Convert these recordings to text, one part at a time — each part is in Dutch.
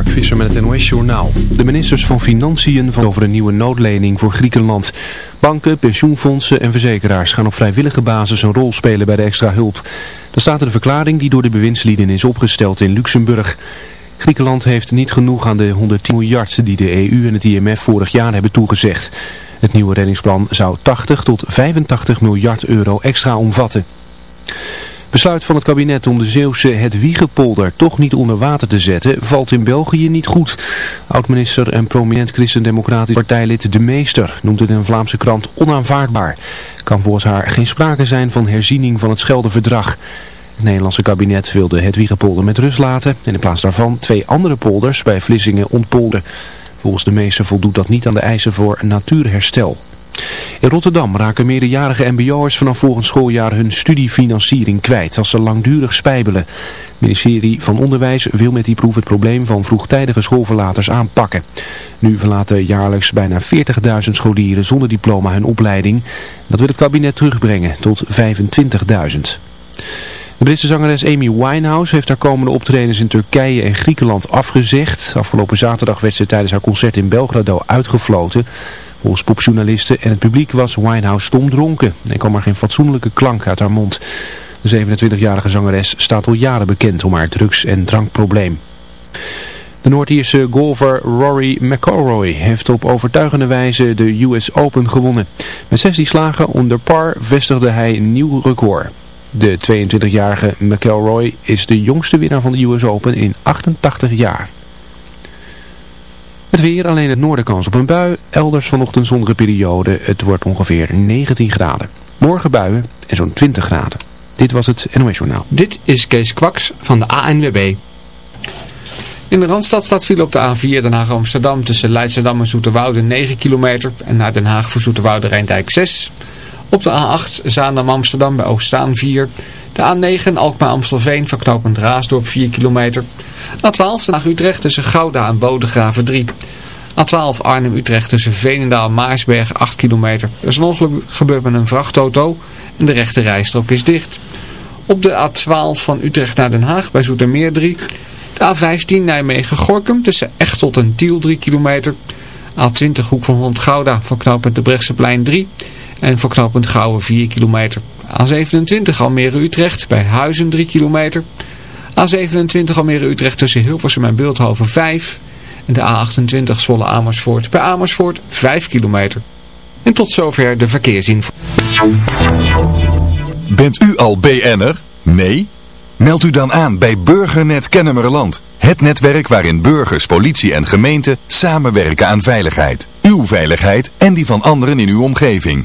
Mark Visser met het NOS Journaal. De ministers van Financiën van over een nieuwe noodlening voor Griekenland. Banken, pensioenfondsen en verzekeraars gaan op vrijwillige basis een rol spelen bij de extra hulp. Dat staat in de verklaring die door de bewindslieden is opgesteld in Luxemburg. Griekenland heeft niet genoeg aan de 110 miljard die de EU en het IMF vorig jaar hebben toegezegd. Het nieuwe reddingsplan zou 80 tot 85 miljard euro extra omvatten. Besluit van het kabinet om de Zeeuwse het Wiegepolder toch niet onder water te zetten valt in België niet goed. Oud-minister en prominent christendemocratisch partijlid De Meester noemt het in een Vlaamse krant onaanvaardbaar. Kan volgens haar geen sprake zijn van herziening van het Scheldeverdrag. Het Nederlandse kabinet wilde het Wiegepolder met rust laten en in plaats daarvan twee andere polders bij Vlissingen ontpolder. Volgens De Meester voldoet dat niet aan de eisen voor natuurherstel. In Rotterdam raken meerderjarige mbo'ers vanaf volgend schooljaar hun studiefinanciering kwijt als ze langdurig spijbelen. Het ministerie van Onderwijs wil met die proef het probleem van vroegtijdige schoolverlaters aanpakken. Nu verlaten jaarlijks bijna 40.000 scholieren zonder diploma hun opleiding. Dat wil het kabinet terugbrengen tot 25.000. De Britse zangeres Amy Winehouse heeft haar komende optredens in Turkije en Griekenland afgezegd. Afgelopen zaterdag werd ze tijdens haar concert in Belgrado uitgefloten. Volgens popjournalisten en het publiek was Winehouse stomdronken en kwam er geen fatsoenlijke klank uit haar mond. De 27-jarige zangeres staat al jaren bekend om haar drugs- en drankprobleem. De Noord-Ierse golfer Rory McIlroy heeft op overtuigende wijze de US Open gewonnen. Met 16 slagen onder par vestigde hij een nieuw record. De 22-jarige McIlroy is de jongste winnaar van de US Open in 88 jaar. Het weer, alleen het noorden kans op een bui. Elders vanochtend zonnige periode. Het wordt ongeveer 19 graden. Morgen buien en zo'n 20 graden. Dit was het NOS Journaal. Dit is Kees Kwaks van de ANWB. In de Randstad staat file op de A4 Den Haag Amsterdam tussen Leidschendam en Zoeterwoude 9 kilometer. En naar Den Haag voor Zoeterwoude Rijndijk 6. Op de A8 Zaandam Amsterdam bij Oostzaan 4. De A9 Alkmaar Amstelveen verknopend Raasdorp 4 kilometer. A12 Den Haag Utrecht tussen Gouda en Bodegraven 3. A12 Arnhem-Utrecht tussen Veenendaal en Maarsberg 8 kilometer. Er is ongeluk gebeurd met een vrachtauto en de rechte rijstrook is dicht. Op de A12 van Utrecht naar Den Haag bij Zoetermeer 3. De A15 Nijmegen-Gorkum tussen Echtelt en Tiel 3 kilometer. A20 Hoek van Holland Gouda voor knooppunt de Brechtseplein 3. En voor knooppunt Gouwen 4 kilometer. A27 Almere-Utrecht bij Huizen 3 kilometer. A27 Almere-Utrecht tussen Hilversum en Beeldhoven 5. En de A28 Zwolle Amersfoort bij Amersfoort 5 kilometer. En tot zover de verkeersinformatie. Bent u al BN'er? Nee? Meld u dan aan bij Burgernet Kennemerland. Het netwerk waarin burgers, politie en gemeente samenwerken aan veiligheid. Uw veiligheid en die van anderen in uw omgeving.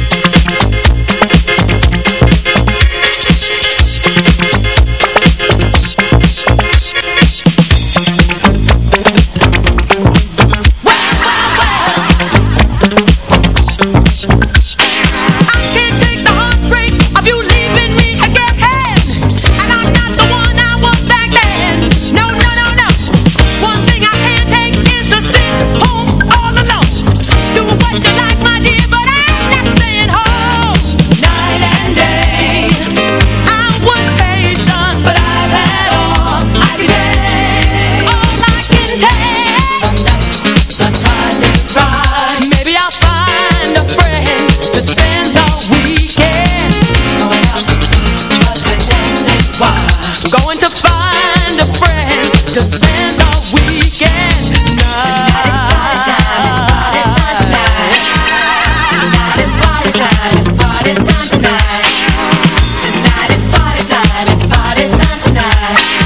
dance.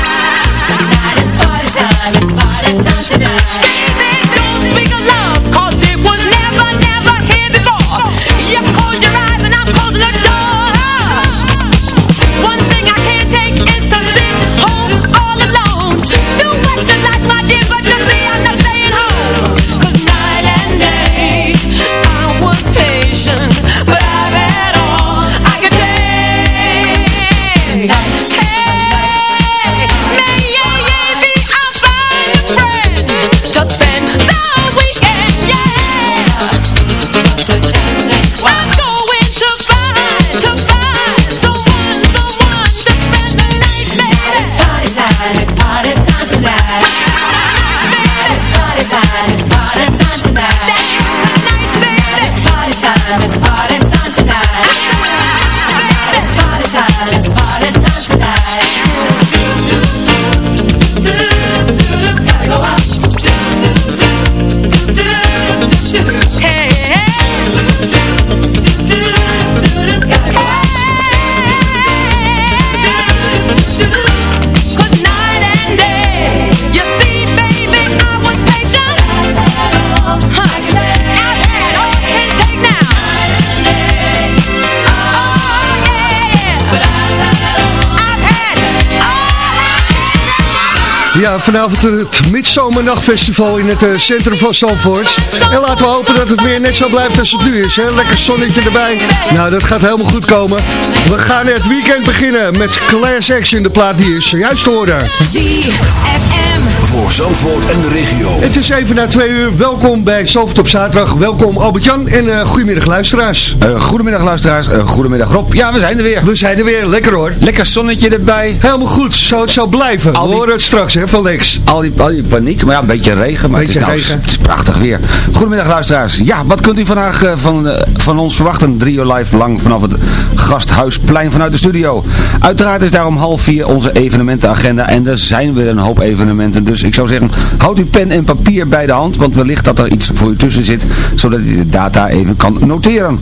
Ja, vanavond het Midzomernachtfestival in het eh, centrum van Zandvoort. En laten we hopen dat het weer net zo blijft als het nu is. Hè? Lekker zonnetje erbij. Nou, dat gaat helemaal goed komen. We gaan het weekend beginnen met Class Action, de plaat die is zojuist te horen. ZFM. Voor Zandvoort en de regio. Het is even na twee uur. Welkom bij Zandvoort op zaterdag. Welkom Albert-Jan en eh goedemiddag luisteraars. Eh, goedemiddag luisteraars, Eh, goedemiddag Rob. Ja, we zijn er weer. We zijn er weer. Lekker hoor. Lekker zonnetje erbij. Helemaal goed. Zo het zou blijven. Al We die- horen het straks hè, van Lex. Al die, al die paniek, maar ja, een beetje regen, maar het, is nou, regen. het is prachtig weer. Goedemiddag luisteraars. Ja, wat kunt u vandaag eh, van, eh, van ons verwachten? Drie uur live lang vanaf het Gasthuisplein vanuit de studio. Uiteraard is daar om half vier onze evenementenagenda en er zijn weer een hoop evenementen. Dus ik zou zeggen, houd uw pen en papier bij de hand, want wellicht dat er iets voor u tussen zit, zodat u de data even kan noteren.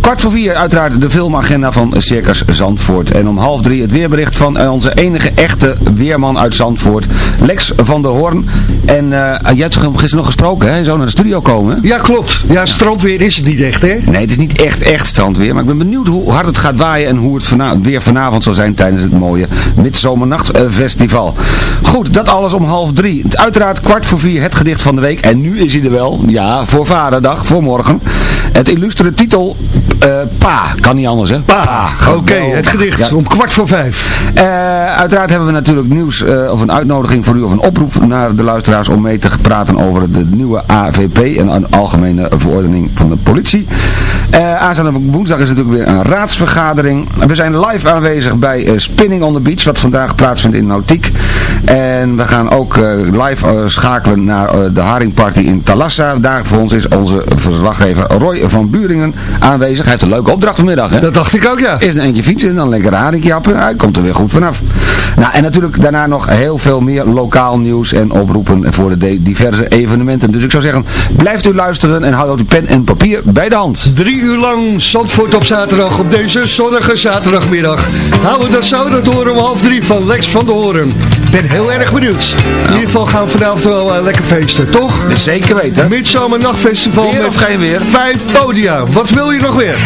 Kwart voor vier uiteraard de filmagenda van Circus Zandvoort. En om half drie het weerbericht van eh, onze enige echte weerman uit Zandvoort, Lex van der Hoorn. En eh, jij hebt gisteren nog gesproken, hè? Je zou naar de studio komen. Ja, klopt. Ja, strandweer is het niet echt hè. Nee, het is niet echt, echt strandweer. Maar ik ben benieuwd hoe hard het gaat waaien en hoe het vana weer vanavond zal zijn tijdens het mooie Midzomernachtfestival. Goed, dat alles om half drie. Uiteraard kwart voor vier het gedicht van de week. En nu is hij er wel. Ja, voor vaderdag, voor morgen. Het illustere titel eh, Pa. Kan niet anders, hè? Pa. Oké, het gedicht Ja. om kwart voor vijf. Eh, uiteraard hebben we natuurlijk nieuws eh, of een uitnodiging voor u of een oproep naar de luisteraars om mee te praten over de nieuwe AVP en een algemene verordening van de politie. Aanstaande woensdag is natuurlijk weer een raadsvergadering. We zijn live aanwezig bij Spinning on the Beach, wat vandaag plaatsvindt in Nautiek. En we gaan ook live eh, schakelen naar eh, de Haringparty in Talassa. Daar voor ons is onze verslaggever Roy van Buringen aanwezig. Hij heeft een leuke opdracht vanmiddag, hè? Dat dacht ik ook ja. Eerst een eentje fietsen en dan lekker haringjappen. Hij komt er weer goed vanaf. Nou, en natuurlijk daarna nog heel veel meer lokaal nieuws en oproepen voor de de- diverse evenementen. Dus ik zou zeggen, blijft u luisteren en houd ook uw pen en papier bij de hand. Drie uur lang Zandvoort op zaterdag op deze zonnige zaterdagmiddag. Houden we dat zo, dat horen we om half drie van Lex van der Hoorn. Ben heel erg benieuwd. In ieder geval gaan we vanavond wel eh, lekker feesten, toch? Zeker weten. Midzomernachtfestival met geen weer? vijf podia. Wat wil je nog weer?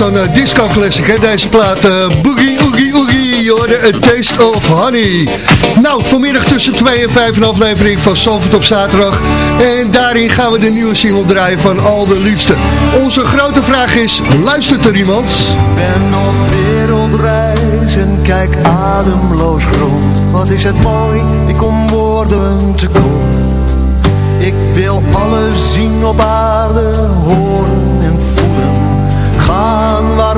Zo'n eh, disco classic, hè, deze plaat. eh, boogie, oogie, oogie, je A Taste of Honey. Nou, vanmiddag tussen 2 en 5 een aflevering van Salford op zaterdag. En daarin gaan we de nieuwe single draaien van Al de Liefste. Onze grote vraag is, luistert er iemand? ben op wereldreis en kijk ademloos rond. Wat is het mooi, ik kom woorden tekort. Ik wil alles zien op aarde, horen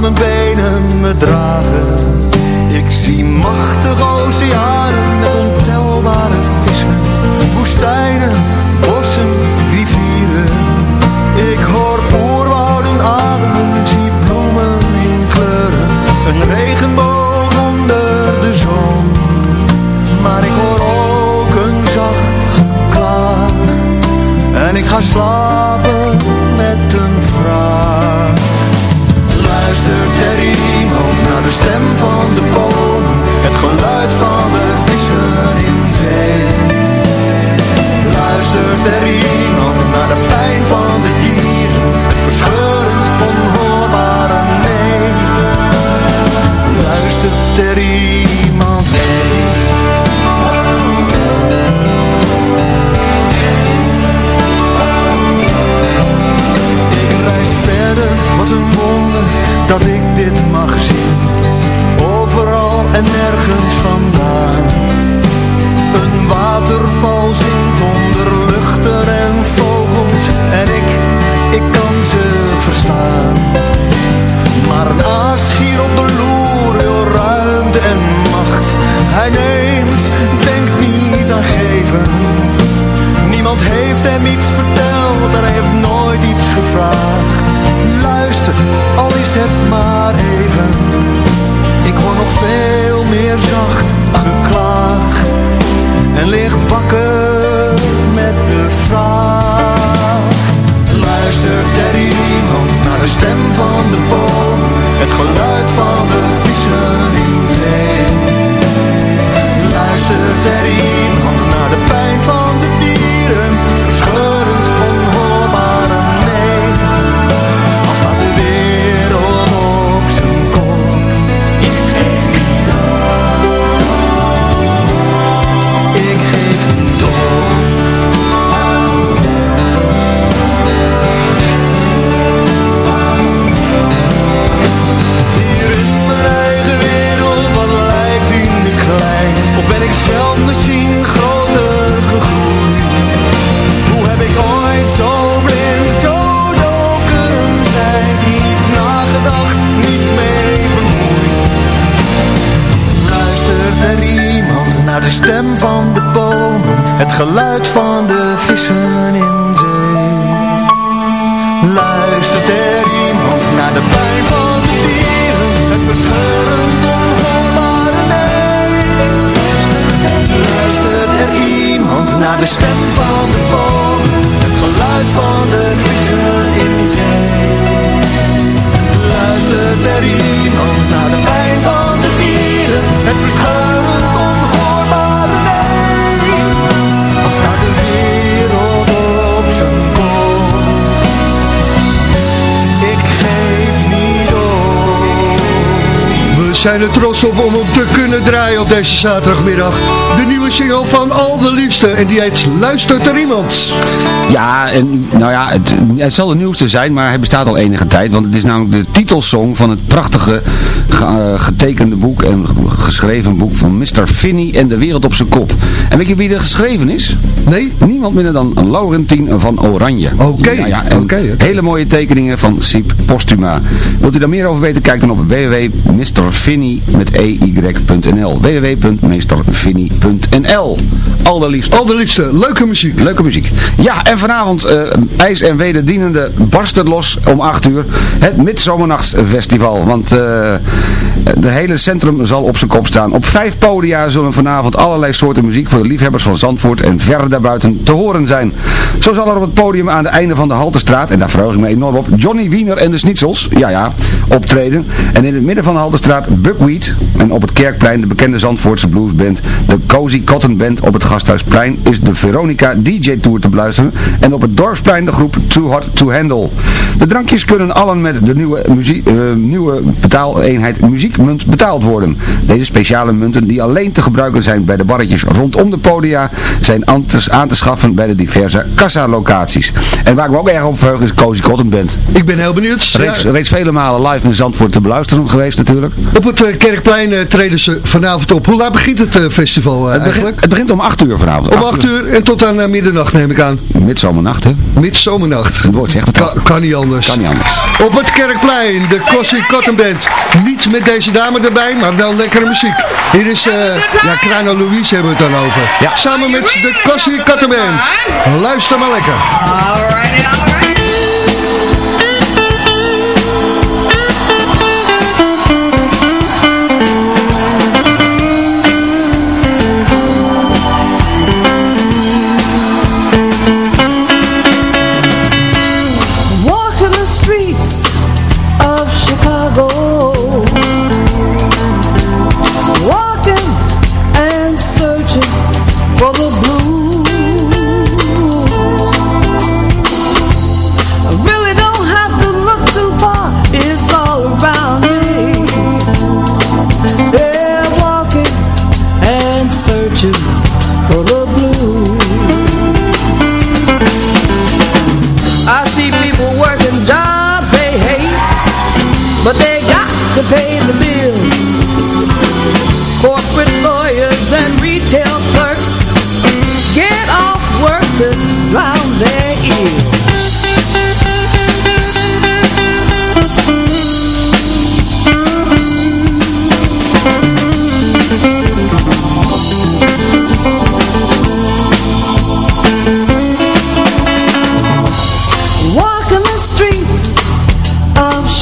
mijn benen me dragen. Ik zie machtige oceanen met ontelbare vissen. Woestijnen, bossen, rivieren. Ik hoor oerwouden ademen, zie bloemen in kleuren. Een regenboog onder de zon. Maar ik hoor ook een zacht geklaag. En ik ga slapen stem van de bomen? Het geluid van de vissen in zee. Luistert er iemand naar de pijn van de dieren? Het verscheurend onhoorbare nee. Luistert er iemand heen? Ik reis verder, wat een wonder dat ik dit mag zien. Overal en zijn er trots op om te kunnen draaien op deze zaterdagmiddag. De nieuwe single van Al de Liefste en die heet Luistert er iemand? Ja, en nou ja, het, het zal de nieuwste zijn, maar hij bestaat al enige tijd. Want het is namelijk de titelsong van het prachtige ge- eh, getekende boek en geschreven boek van Mr. Finney en de wereld op zijn kop. En weet je wie er geschreven is? Nee? Niemand minder dan Laurentien van Oranje. Oké, Ja, ja. Hele mooie tekeningen van Siep Postuma. Wilt u daar meer over weten? Kijk dan op www.mrfinney met ey.nl www.meesterfinney.nl Allerliefst. Al de Liefste, leuke muziek. Leuke muziek. Ja, en vanavond eh, ijs en wederdienende barst het los om 8 uur. Het Midsomernachtsfestival. Want eh de hele centrum zal op zijn kop staan. Op vijf podia zullen vanavond allerlei soorten muziek voor de liefhebbers van Zandvoort en verder daarbuiten te horen zijn. Zo zal er op het podium aan het einde van de Haltestraat, en daar verheug ik me enorm op, Johnny Wiener en de Schnitzels, ja ja, optreden. En in het midden van de Haltestraat Buckwheat. En op het Kerkplein de bekende Zandvoortse bluesband, de Cozy Cotton Band op het Gasthuisplein is de Veronica DJ Tour te beluisteren en op het Dorpsplein de groep Too Hot to Handle. De drankjes kunnen allen met de nieuwe, muziek, eh, nieuwe betaaleenheid muziekmunt betaald worden. Deze speciale munten die alleen te gebruiken zijn bij de barretjes rondom de podia zijn aan te, aan te schaffen bij de diverse kassa-locaties. En waar ik me ook erg op verheug is Cozy Cotton Band. Ik ben heel benieuwd. Reeds, Ja, reeds vele malen live in Zandvoort te beluisteren geweest natuurlijk. op het eh, Kerkplein eh, treden ze vanavond op. Hoe laat begint het festival Het begint, eigenlijk? het begint om 8 uur vanavond. Om 8 uur en tot aan middernacht neem ik aan. Midzomernacht, hè? Midzomernacht. Het woord zegt het. Kan, kan niet anders. Kan niet anders. Op het Kerkplein, de Cossie Cotton Band. Niet met deze dame erbij, maar wel lekkere muziek. Hier is, eh ja, Krano Louise hebben we het dan over. Ja. Samen met de Cossie Cotton Band. Luister maar lekker.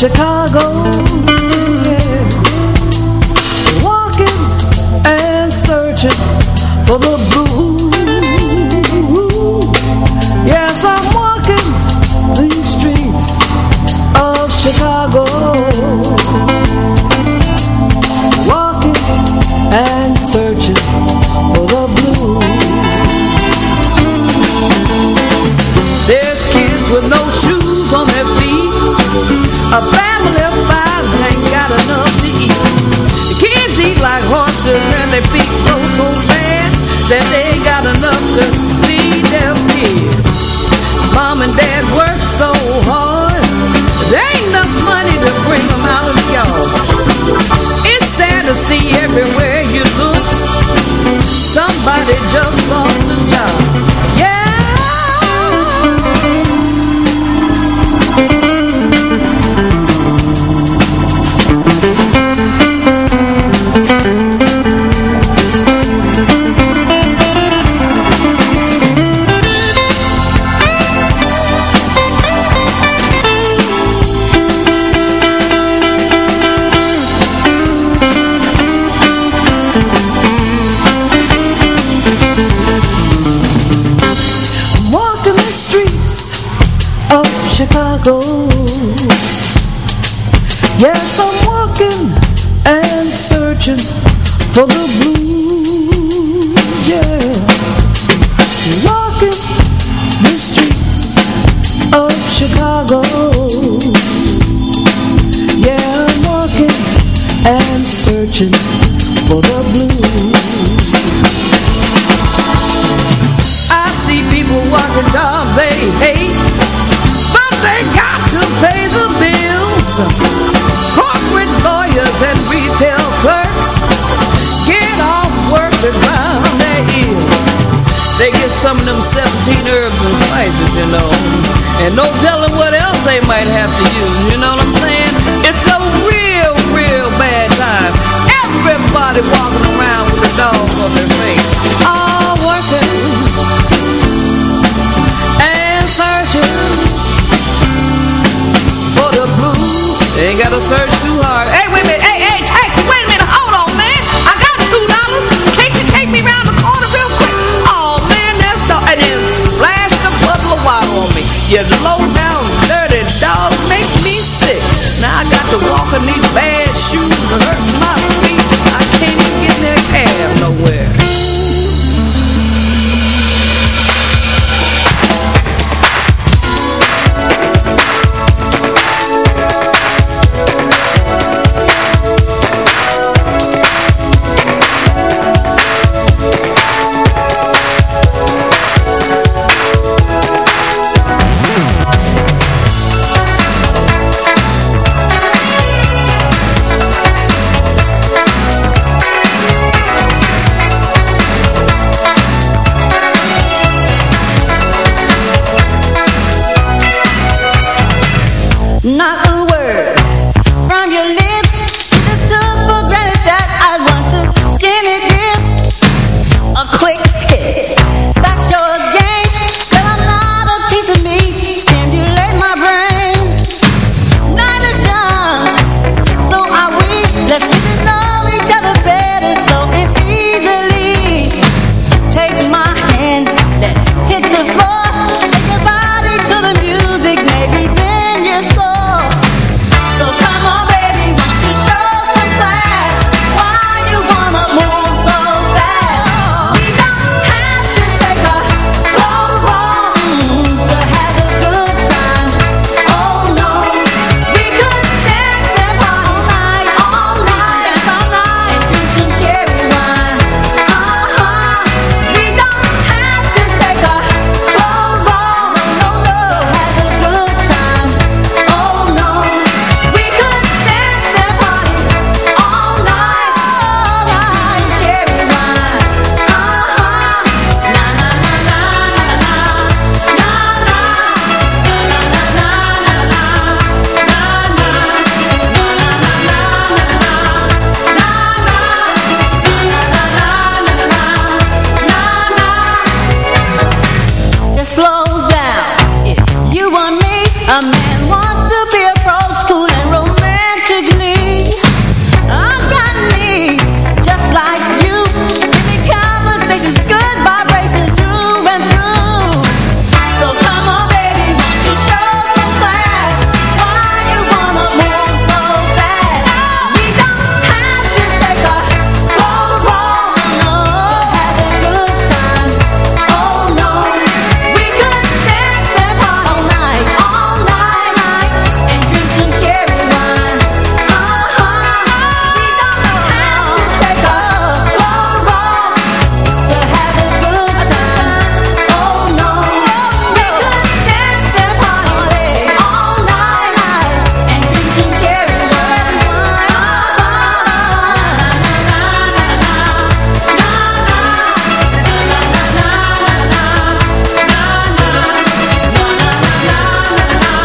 Chicago. To their ears. They get some of them 17 herbs and spices, you know, and no telling what else they might have to use, you know what I'm saying? It's a real, real bad time. Everybody walking around with a dog on their face. All working and searching for the blues. They ain't gotta search too hard. Hey, wait a minute. You low down, dirty dog. Make me sick. Now I got to walk in these bad shoes and hurt my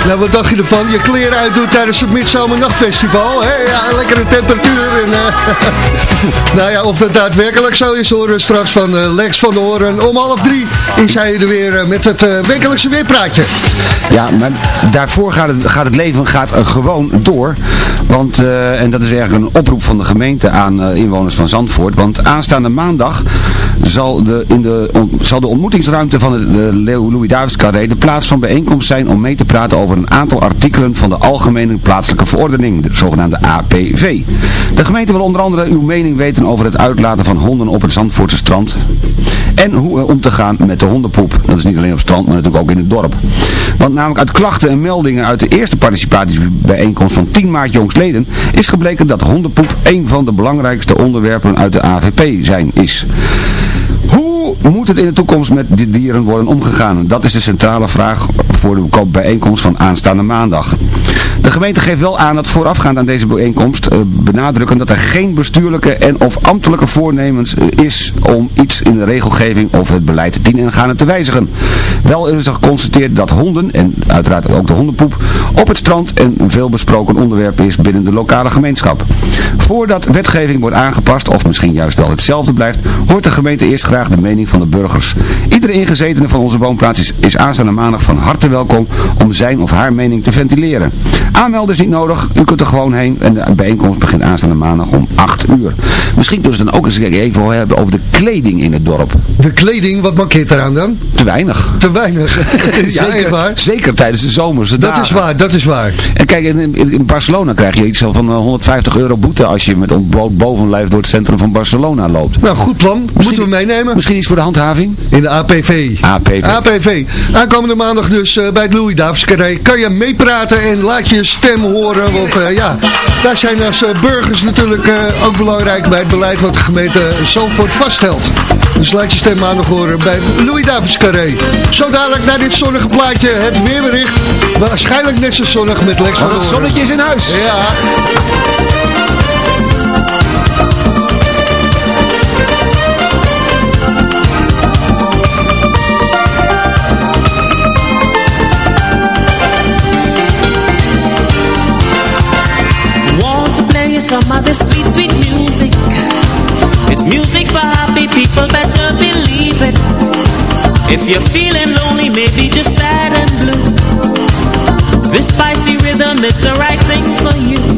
Nou, wat dacht je ervan? Je kleren uitdoet tijdens het Midzomernachtfestival. Hè? Ja, lekkere temperatuur. En, eh, nou ja, of dat daadwerkelijk zo is, horen straks van eh, Lex van de Horen. Om half drie is hij er weer eh, met het wekelijkse weerpraatje. Ja, maar daarvoor gaat het, gaat het leven gaat, gewoon door. Want, en dat is eigenlijk een oproep van de gemeente aan inwoners van Zandvoort. Want aanstaande maandag zal de, in de, zal de ontmoetingsruimte van de Leo Louis Davids Carré de plaats van bijeenkomst zijn om mee te praten over een aantal artikelen van de Algemene Plaatselijke Verordening, de zogenaamde APV. De gemeente wil onder andere uw mening weten over het uitlaten van honden op het Zandvoortse strand. En hoe om te gaan met de hondenpoep. Dat is niet alleen op het strand, maar natuurlijk ook in het dorp. Want namelijk uit klachten en meldingen uit de eerste participatiebijeenkomst van 10 maart jongstleden is gebleken dat hondenpoep een van de belangrijkste onderwerpen uit de AVP zijn is. Moet het in de toekomst met die dieren worden omgegaan? Dat is de centrale vraag voor de bijeenkomst van aanstaande maandag. De gemeente geeft wel aan dat voorafgaand aan deze bijeenkomst eh, benadrukken dat er geen bestuurlijke en of ambtelijke voornemens eh, is om iets in de regelgeving of het beleid te dien en gaande te wijzigen. Wel is er geconstateerd dat honden, en uiteraard ook de hondenpoep, op het strand een veelbesproken onderwerp is binnen de lokale gemeenschap. Voordat wetgeving wordt aangepast, of misschien juist wel hetzelfde blijft, hoort de gemeente eerst graag de mening van de burgers. Iedere ingezetene van onze woonplaats is, is aanstaande maandag van harte welkom om zijn of haar mening te ventileren. Aanmelden is niet nodig, u kunt er gewoon heen en de bijeenkomst begint aanstaande maandag om 8 uur. Misschien kunnen ze dan ook eens even hebben over de kleding in het dorp. De kleding, wat mankeert eraan dan? Te weinig. Te weinig. ja, echt waar. zeker tijdens de zomerse Dat is waar, dat is waar. En kijk, in, in, Barcelona krijg je iets van eh, 150 euro boete als je met ontbloot bovenlijf door het centrum van Barcelona loopt. Nou, goed plan. Moeten we meenemen. Misschien voor de handhaving? In de APV. APV. APV. Aankomende maandag dus eh, bij het Louis Davids Carré. Kan je meepraten en laat je stem horen. Want eh, ja, daar zijn als eh, burgers natuurlijk eh, ook belangrijk bij het beleid wat de gemeente Zandvoort vaststelt. Dus laat je stem maandag horen bij Louis Davids Carré. Zo dadelijk naar dit zonnige plaatje het weerbericht. Waarschijnlijk net zo zonnig met Lex van Want het zonnetje is in huis. Ja. If you're feeling lonely, maybe just sad and blue. This spicy rhythm is the right thing for you.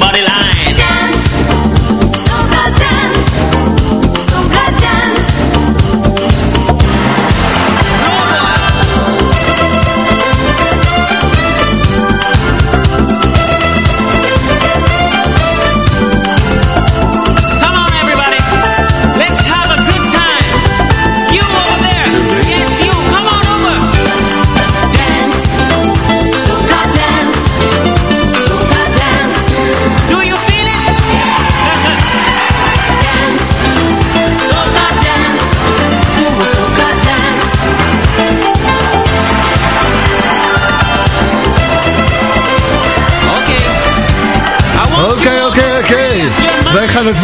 body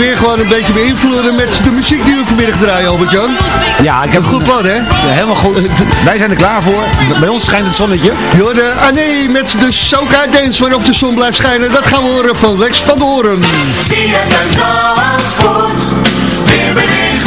weer gewoon een beetje beïnvloeden met de muziek die we vanmiddag draaien, Albert-Jan. Ja, ik heb Een goed plan, hè? Ja, helemaal goed. Wij zijn er klaar voor. Bij ons schijnt het zonnetje. Jorde, ah nee, met de Soca Dance, maar of de zon blijft schijnen, dat gaan we horen van Lex van de Horen.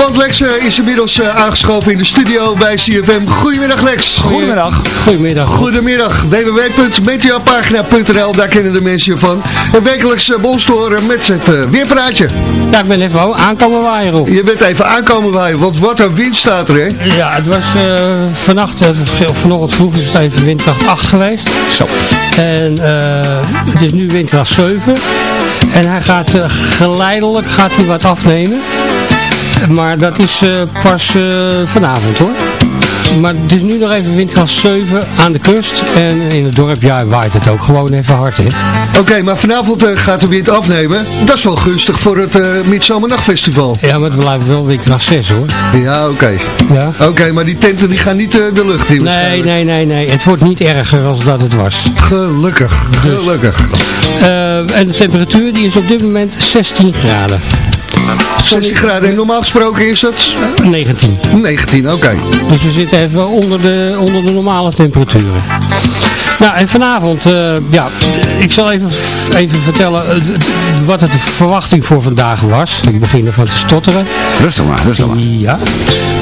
Want Lex eh, is inmiddels eh, aangeschoven in de studio bij CFM. Goedemiddag Lex. Goedemiddag. Goedemiddag. Goedemiddag. www.meteopagina.nl, daar kennen de mensen je van. En wekelijks uh, ons te horen met het eh, weerpraatje. Ja, ik ben even aankomen waaien op. Je bent even aankomen waaien, want wat een wind staat er, hè? Ja, het was eh, vannacht, eh, of vanochtend vroeg is het even windkracht 8 geweest. Zo. En eh, het is nu windkracht 7. En hij gaat eh, geleidelijk gaat hij wat afnemen. Maar dat is eh, pas eh, vanavond hoor. Maar het is nu nog even windkracht 7 aan de kust. En in het dorp, ja, waait het ook gewoon even hard hè. Oké, maar vanavond eh, gaat de wind afnemen. Dat is wel gunstig voor het uh, Midzomernachtfestival. Ja, maar het blijft wel windkracht 6 hoor. Ja, oké. Ja. Oké, maar die tenten die gaan niet de lucht in Nee, nee, nee, nee. Het wordt niet erger als dat het was. Gelukkig, gelukkig. Eh, en de temperatuur die is op dit moment 16 graden. 16 graden en normaal gesproken is het 19. 19, oké. Dus we zitten even onder de, onder de normale temperaturen. Nou, en vanavond, eh, ja, ik zal even, even vertellen eh, wat het de verwachting voor vandaag was. Ik begin ervan te stotteren. Rustig maar, rustig maar. Ja.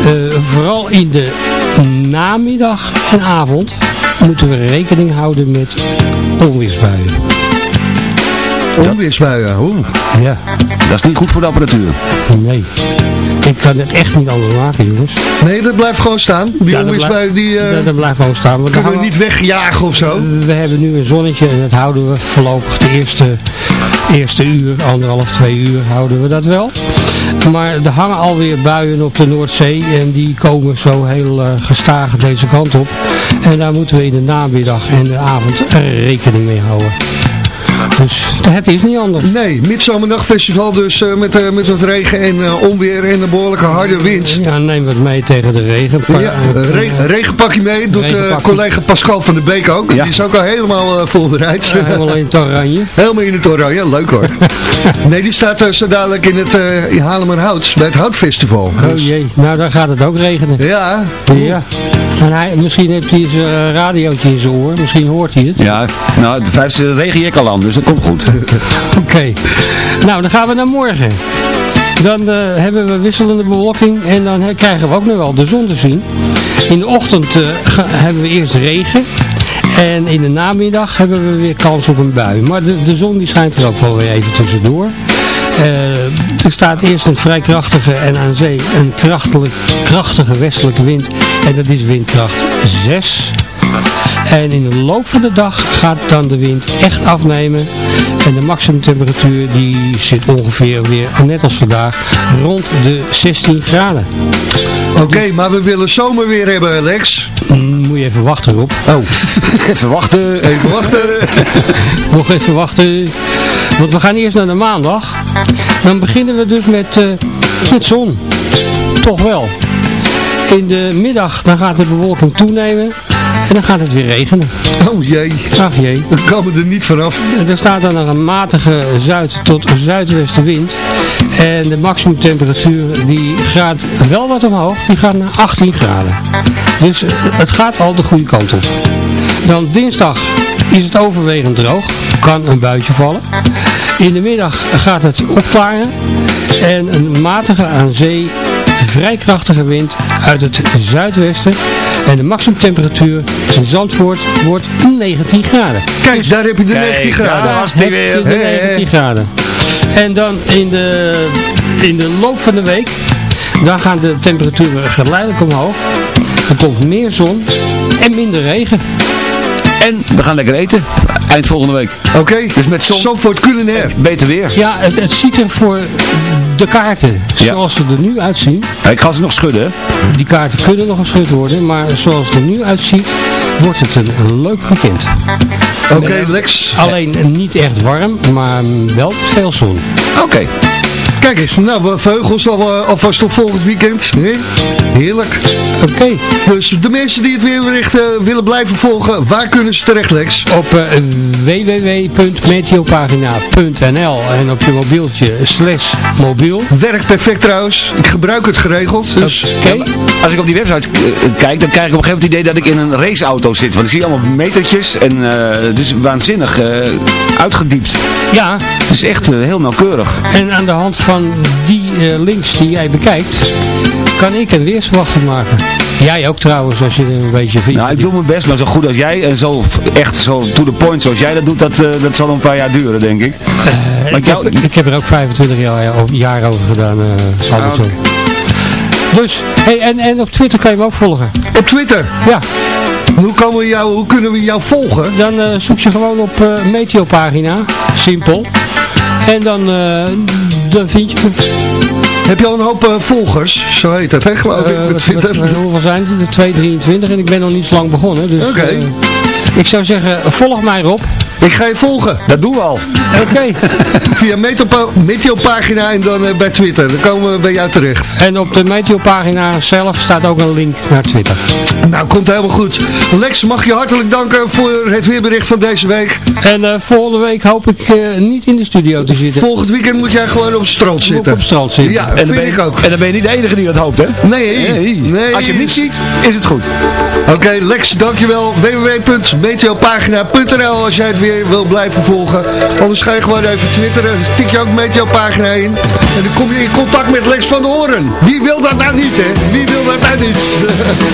Eh, vooral in de namiddag en avond moeten we rekening houden met onweersbuien. Onweersbuien, oeh. Ja, Dat is niet goed voor de apparatuur. nee. Ik kan het echt niet anders maken, jongens. Nee, dat blijft gewoon staan. Die Ja, onweersbuien die eh, Dat, dat blijft gewoon staan. want kunnen we niet wegjagen of zo. We hebben nu een zonnetje en dat houden we voorlopig de eerste, eerste uur, anderhalf, twee uur houden we dat wel. Maar er hangen alweer buien op de Noordzee en die komen zo heel eh, gestaag deze kant op. En daar moeten we in de namiddag en de avond rekening mee houden. Dus het is niet anders. Nee, Midzomernachtfestival dus eh, met, eh, met wat regen en eh, onweer en een behoorlijke harde wind. Ja, neem wat mee tegen de regen. Ja, re regenpakje mee, doet eh, collega Pascal van der Beek ook. Ja. Die is ook al helemaal eh, voorbereid. Ja, helemaal in het oranje. Helemaal in het oranje, leuk hoor. nee, die staat zo dadelijk in het uh, in Haarlemmerhout, bij het Houtfestival. Oh jee, nou dan gaat het ook regenen. Ja, Ja. En hij, misschien heeft hij zijn radiootje in zijn oor, misschien hoort hij het. Ja, nou, de vijfde regenjek al aan, dus dat komt goed. Oké. Nou, dan gaan we naar morgen. Dan eh, hebben we wisselende bewolking en dan krijgen we ook nog wel de zon te zien. In de ochtend eh, hebben we eerst regen. En in de namiddag hebben we weer kans op een bui. Maar de, de zon die schijnt er ook wel weer even tussendoor. Eh, er staat eerst een vrij krachtige en aan zee een krachtige westelijke wind. En dat is windkracht 6. En in de loop van de dag gaat dan de wind echt afnemen. En de maximumtemperatuur die zit ongeveer weer, net als vandaag, rond de 16 graden. oké, maar we willen zomer weer hebben, Lex. Mm, Moet je even wachten Rob. Oh, Even wachten. even wachten. Nog even wachten. Want we gaan eerst naar de maandag. Dan beginnen we dus met, eh, met zon. Toch wel. In de middag dan gaat de bewolking toenemen. En dan gaat het weer regenen. Oh jee, Ach jee. we komen er niet vanaf. Er staat dan nog een matige zuid- tot zuidwestenwind. En de maximumtemperatuur die gaat wel wat omhoog. Die gaat naar 18 graden. Dus het gaat al de goede kant op. Dan dinsdag is het overwegend droog. Kan een buitje vallen. In de middag gaat het opklaren. En een matige aan zee vrij krachtige wind uit het zuidwesten. En de maximumtemperatuur in Zandvoort wordt 19 graden. Kijk, daar heb je de 19 graden. daar was die weer. de Hé, hé. 19 graden. En dan in de, in de loop van de week, dan gaan de temperaturen geleidelijk omhoog. Er komt meer zon en minder regen. En we gaan lekker eten. Eind volgende week. Oké, Dus met zon. Zandvoort culinair. Beter weer. Ja, het, het ziet er voor de kaarten, zoals ze er nu uitzien. Ik ga ze nog schudden. hè. Die kaarten kunnen nog geschud worden, maar zoals het er nu uitziet, wordt het een, een leuk weekend. Oké, Lex. Alleen niet echt warm, maar wel veel zon. Oké. Kijk eens, nou, we verheugen ons al, eh, alvast op volgend weekend. hè? Heerlijk. Oké. Dus de mensen die het weerbericht eh, willen blijven volgen, waar kunnen ze terecht, Lex? Op eh, www.meteopagina.nl en op je mobieltje slash mobiel. Werkt perfect trouwens. Ik gebruik het geregeld, dus... Oké. Als ik op die website kijk, dan krijg ik op een gegeven moment het idee dat ik in een raceauto zit. Want ik zie allemaal metertjes en eh, het is waanzinnig eh, uitgediept. Ja, Het is echt heel nauwkeurig. en aan de hand van die eh, links die jij bekijkt, kan ik een weersverwachting maken. Jij ook trouwens, als je er een beetje vindt. Nou, ik doe mijn best, maar zo goed als jij en zo echt zo to the point zoals jij dat doet, dat, eh, dat zal een paar jaar duren, denk ik. Eh, ik, heb, ik heb er ook 25 jaar, jaar over gedaan, eh Ah, Albertson. Dus, hey, en, en op Twitter kan je me ook volgen. Op Twitter? Ja. Hoe, komen we jou, hoe kunnen we jou volgen? Dan eh, zoek je gewoon op eh Meteopagina. Simpel. En dan, eh, dan vind je. Heb je al een hoop eh, volgers? Zo heet dat, hè, geloof ik, Eh, met wat- Twitter. wat- hoeveel zijn het? De 223 en ik ben nog niet zo lang begonnen. Dus, Oké. eh, ik zou zeggen, volg mij Rob. Ik ga je volgen. Dat doen we al. Oké. Via Meteopa- Meteopagina en dan eh, bij Twitter. Dan komen we bij jou terecht. En op de Meteopagina zelf staat ook een link naar Twitter. Nou, komt helemaal goed. Lex, mag je hartelijk danken voor het weerbericht van deze week. En eh, volgende week hoop ik eh, niet in de studio te zitten. Volgend weekend moet jij gewoon op strand Moet zitten. op strand zitten. Ja, En dan, vind ben je, ik ook. en dan ben je niet de enige die dat hoopt, hè? Nee, nee. Als je hem niet ziet, is het goed. Oké, Lex, dankjewel. www.meteopagina.nl als jij het weer wil blijven volgen. Anders ga je gewoon even twitteren. Tik je ook Meteopagina in. En dan kom je in contact met Lex van de Hoorn. Wie wil dat nou niet, hè? Wie wil dat nou niet?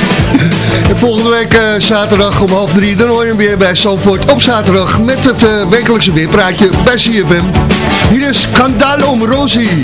en volgende week eh, zaterdag om half drie, dan hoor je weer bij Zandvoort op zaterdag. Met het eh, wekelijkse weerpraatje bij CFM. Hier is Scandale om Rosie.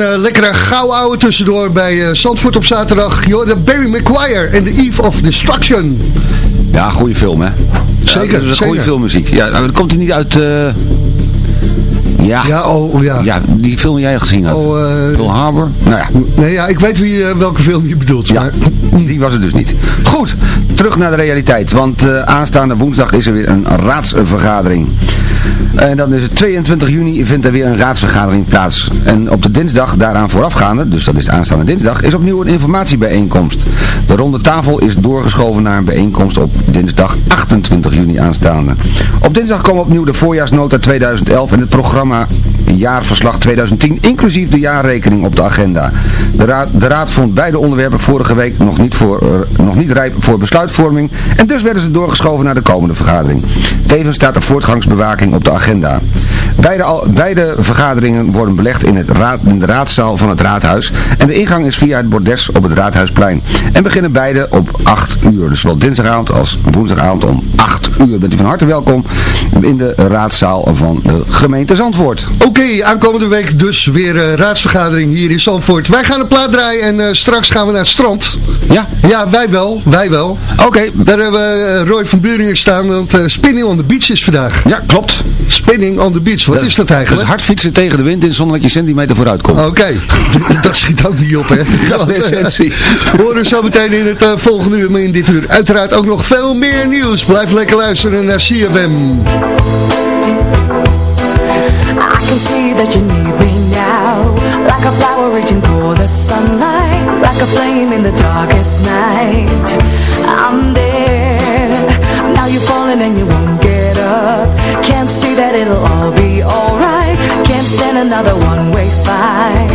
Een eh, lekkere gauw ouwe tussendoor bij eh Zandvoort op zaterdag. De Barry Maguire en The Eve of Destruction. Ja, goede film, hè? Zeker, Ja, dat is een goede filmmuziek. Ja, nou, komt hij niet uit... eh, Ja, Ja, oh, ja. ja, die film die jij gezien had. Oh, eh, Pearl Harbor. Nou ja, Nee, ja, ik weet wie, welke film je bedoelt. Ja, Maar, die was het dus niet. Goed, terug naar de realiteit. Want aanstaande woensdag is er weer een raadsvergadering. En dan is het 22 juni vindt er weer een raadsvergadering plaats. En op de dinsdag daaraan voorafgaande, dus dat is aanstaande dinsdag, is opnieuw een informatiebijeenkomst. De ronde tafel is doorgeschoven naar een bijeenkomst op dinsdag 28 juni aanstaande. Op dinsdag komen opnieuw de voorjaarsnota 2011 en het programma jaarverslag 2010, inclusief de jaarrekening op de agenda. De raad, de raad vond beide onderwerpen vorige week nog niet, voor, eh, nog niet rijp voor besluitvorming en dus werden ze doorgeschoven naar de komende vergadering. Tevens staat de voortgangsbewaking op de agenda. Beide, al, beide vergaderingen worden belegd in, het raad, de raadzaal van het raadhuis en de ingang is via het bordes op het raadhuisplein. En beginnen beide op 8 uur, dus zowel dinsdagavond als woensdagavond om 8 uur. Bent u van harte welkom in de raadzaal van de gemeente Zandvoort. Oké, Oké, aankomende week dus weer eh, raadsvergadering hier in Zandvoort. Wij gaan een plaat draaien en eh, straks gaan we naar het strand. Ja? Ja, wij wel, wij wel. Oké. Daar hebben we eh, Roy van Buringen staan, want Spinning on the Beach is vandaag. Ja, klopt. Spinning on the Beach, wat is dat eigenlijk? Dus hard fietsen tegen de wind in zonder dat je centimeter vooruit komt. Oké, dat schiet ook niet op, hè? dat is de essentie. we horen zo meteen in het volgende uur, maar in dit uur uiteraard ook nog veel meer nieuws. Blijf lekker luisteren naar CFM. I can see that you need me now. Like a flower reaching for the sunlight Like a flame in the darkest night. I'm there. Now you're falling and you won't get up. Can't see that it'll all be alright. Can't stand another one-way fight.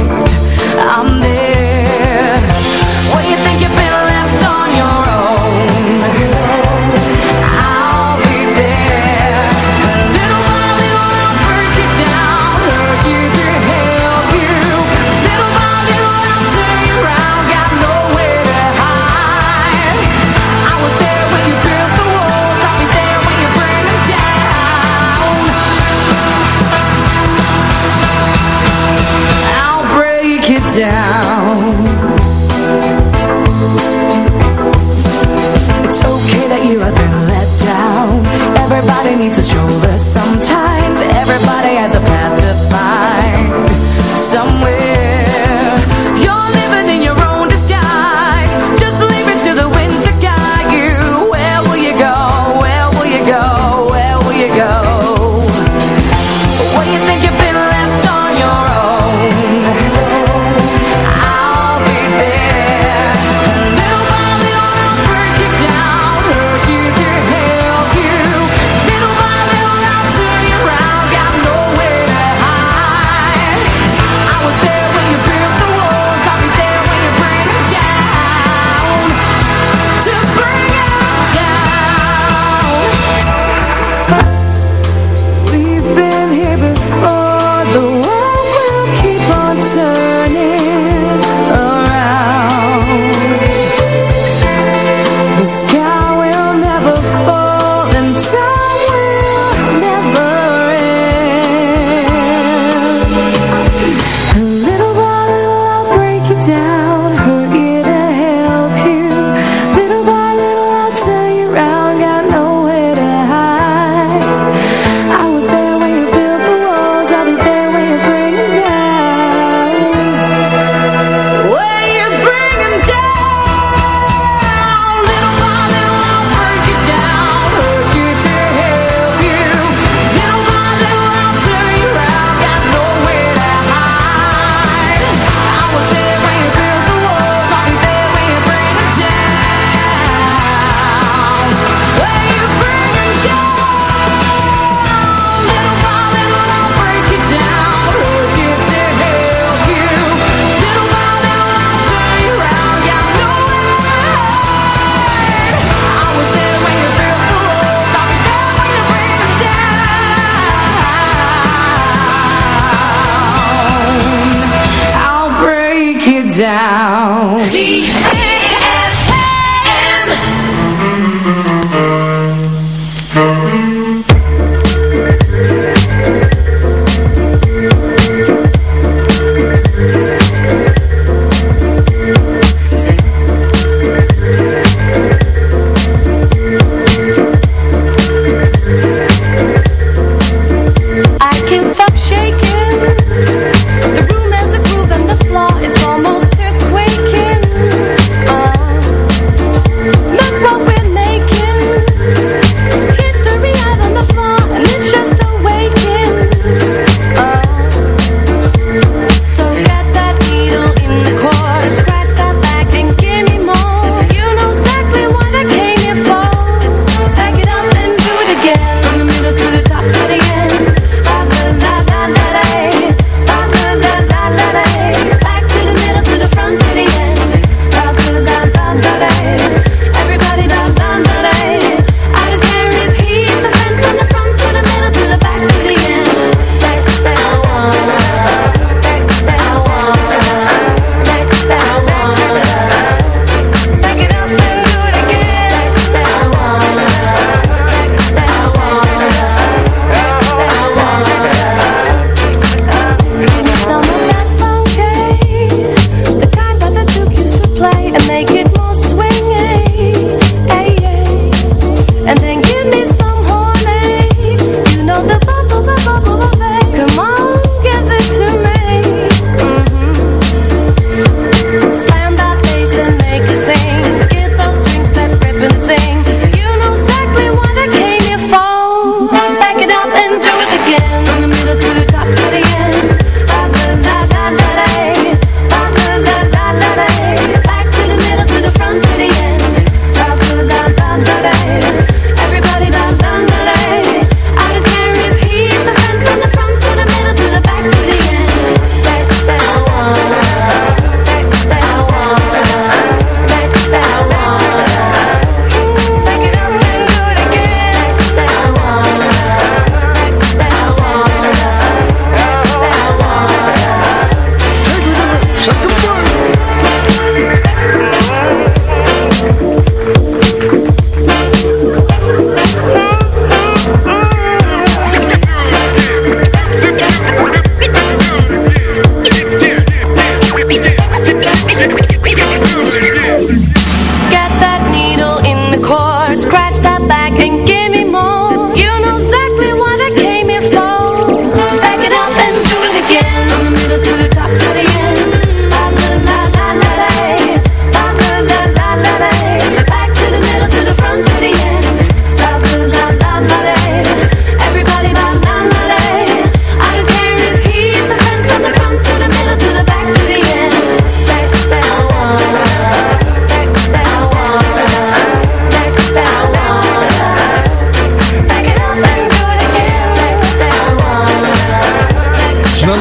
scratch that back and get.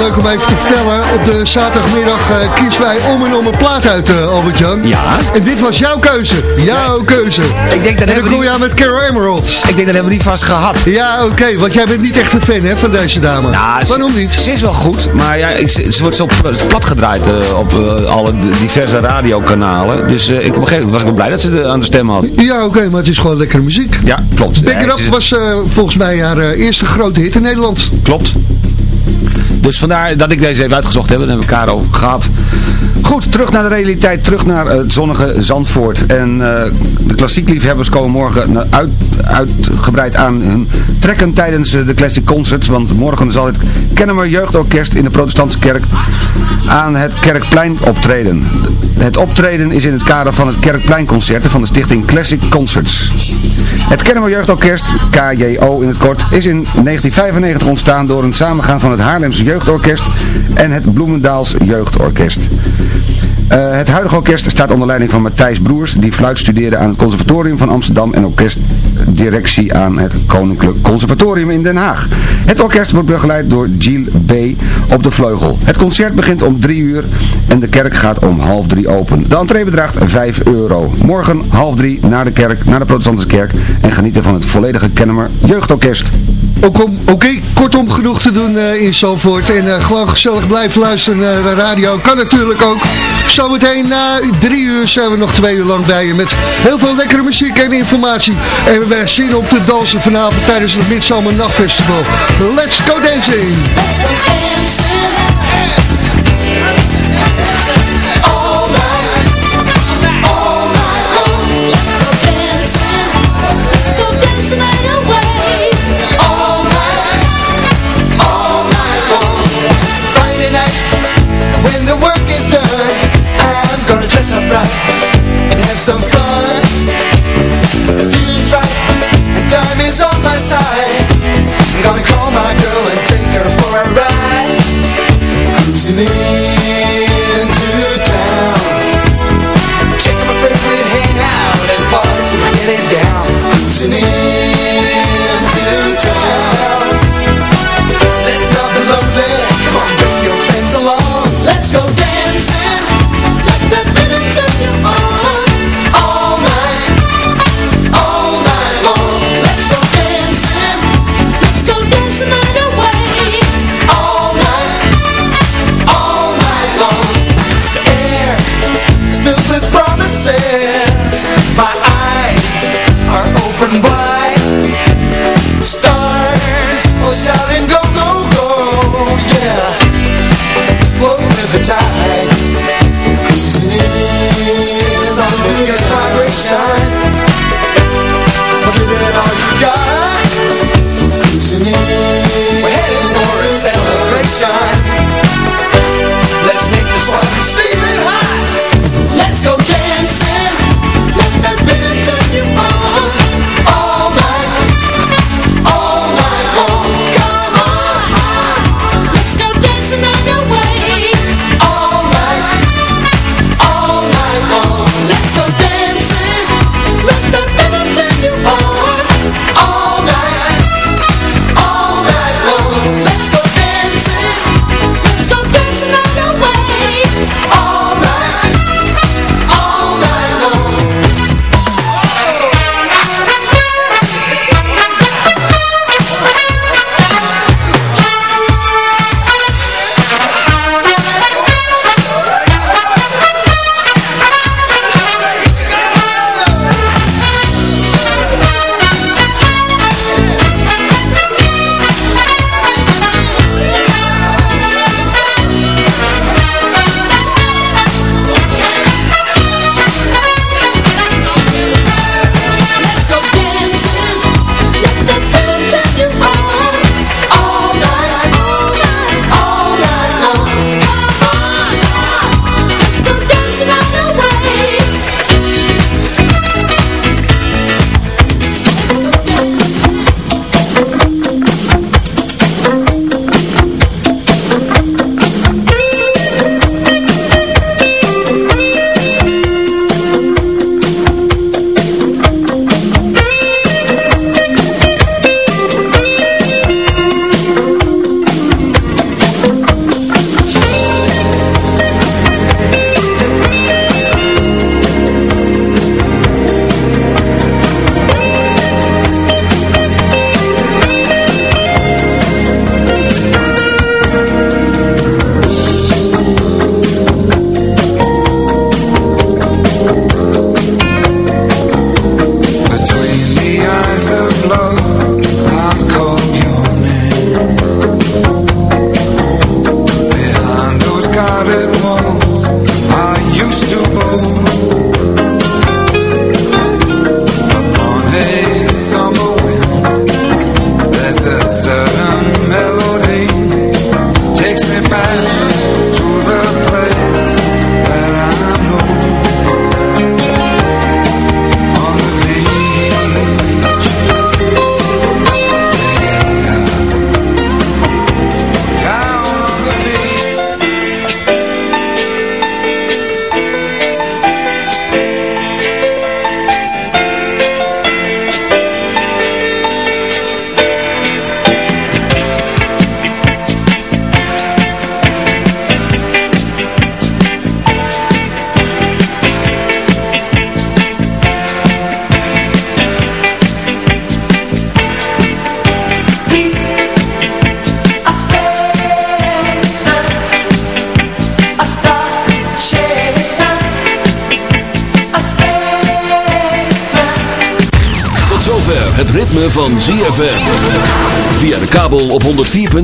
Leuk om even te vertellen. Op de zaterdagmiddag eh, kiezen wij om en om een plaat uit, eh, Albert-Jan. Ja. En dit was jouw keuze. Jouw keuze. Ik denk dat en dan kom aan met Carol Emeralds. Ik denk dat hebben we niet vast gehad. Ja, oké. want jij bent niet echt een fan hè, van deze dame. Nou, Waarom niet? Ze is wel goed, maar ja, ze, wordt zo pl- plat gedraaid eh, op alle diverse radiokanalen. Dus ik, op een gegeven moment was ik wel blij dat ze de, aan de stem had. Ja, oké, maar het is gewoon lekkere muziek. Ja, klopt. Back Ja, It het Up is- was volgens mij haar eerste grote hit in Nederland. Klopt. Dus vandaar dat ik deze even uitgezocht heb. Dan hebben we Caro gehad. Goed, terug naar de realiteit. Terug naar het zonnige Zandvoort. En eh, de klassiekliefhebbers komen morgen uit, uitgebreid aan hun trekken tijdens eh, de Classic Concerts. Want morgen zal het Kennemer Jeugdorkest in de protestantse kerk aan het Kerkplein optreden. Het optreden is in het kader van het Kerkpleinconcerten van de stichting Classic Concerts. Het Kennemer Jeugdorkest, KJO in het kort, is in 1995 ontstaan door een samengaan van het Haarlemse Jeugdorkest en het Bloemendaals Jeugdorkest. Eh, het huidige orkest staat onder leiding van Matthijs Broers, die fluit studeerde aan het Conservatorium van Amsterdam en orkestdirectie aan het Koninklijk Conservatorium in Den Haag. Het orkest wordt begeleid door Gilles B. op de vleugel. Het concert begint om 3 uur en de kerk gaat om half drie open. De entree bedraagt 5 euro. Morgen half drie naar de kerk, naar de protestantse kerk en genieten van het volledige Kennemer Jeugdorkest. Oké, kortom genoeg te doen eh, in Zandvoort. En eh, gewoon gezellig blijven luisteren naar de radio. Kan natuurlijk ook. Zometeen na drie uur zijn we nog twee uur lang bij je. Met heel veel lekkere muziek en informatie. En we hebben zin om te dansen vanavond tijdens het Midsummer Nachtfestival. Let's go dancing! Let's go dancing